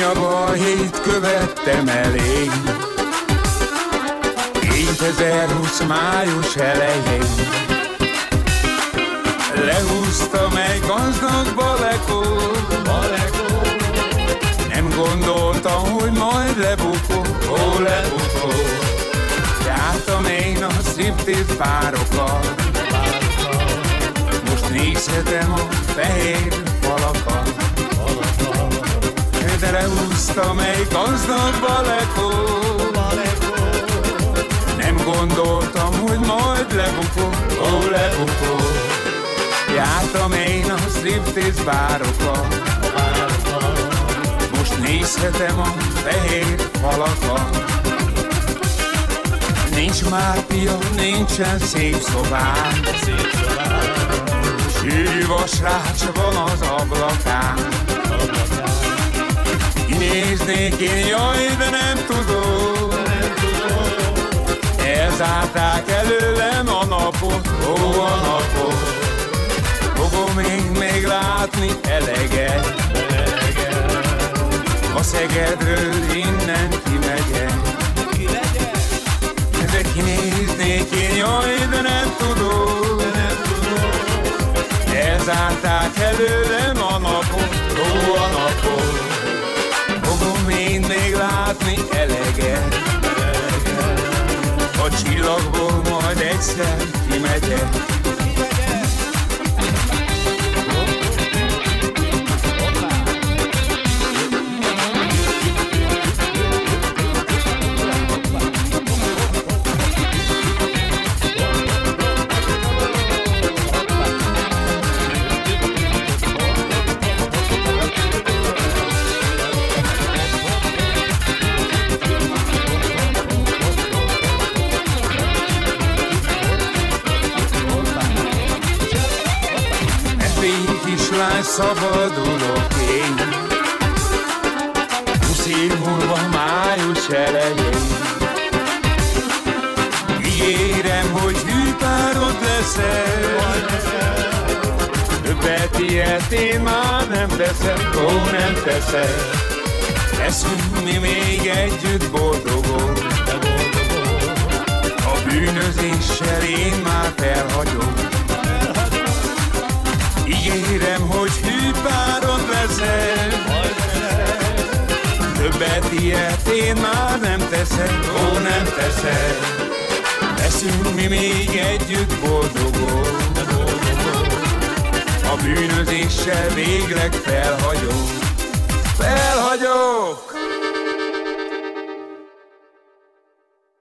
Őt követtem elég. 2020 május elején. Lehúztam egy gazdag balekót Nem gondoltam, hogy majd lebukok, ó lebukok Jártam én a striptease párokat Most nézhetem a fehér falakat De lehúztam egy gazdag balekót Nem gondoltam, hogy majd lebukok, ó lebukok Jártam én a striptease bárokat Most nézhetem a fehér falakat Nincs már pia, nincsen szép szobám. Sűrű vasrács van az ablakán Kinéznék én, jaj, de nem tudom Elzárták előlem a napot, ó a napot. Fogom én még látni eleget. A Szegedről innen kimegyek. De kinéznék én, jaj, de nem tudom Elzárták előlem a csillagból majd egyszer kimegyek kislány, szabadulok én. Húsz év múlva május elején. Ígérem, hogy hűpárod leszel Többet ilyet én már nem teszek, ó nem teszek. Leszünk mi még együtt boldogok. A bűnözéssel én már felhagyom Többet ilyet én már nem teszek, ó nem teszek. Leszünk mi még együtt boldogok. A bűnözéssel végleg felhagyom Felhagyok!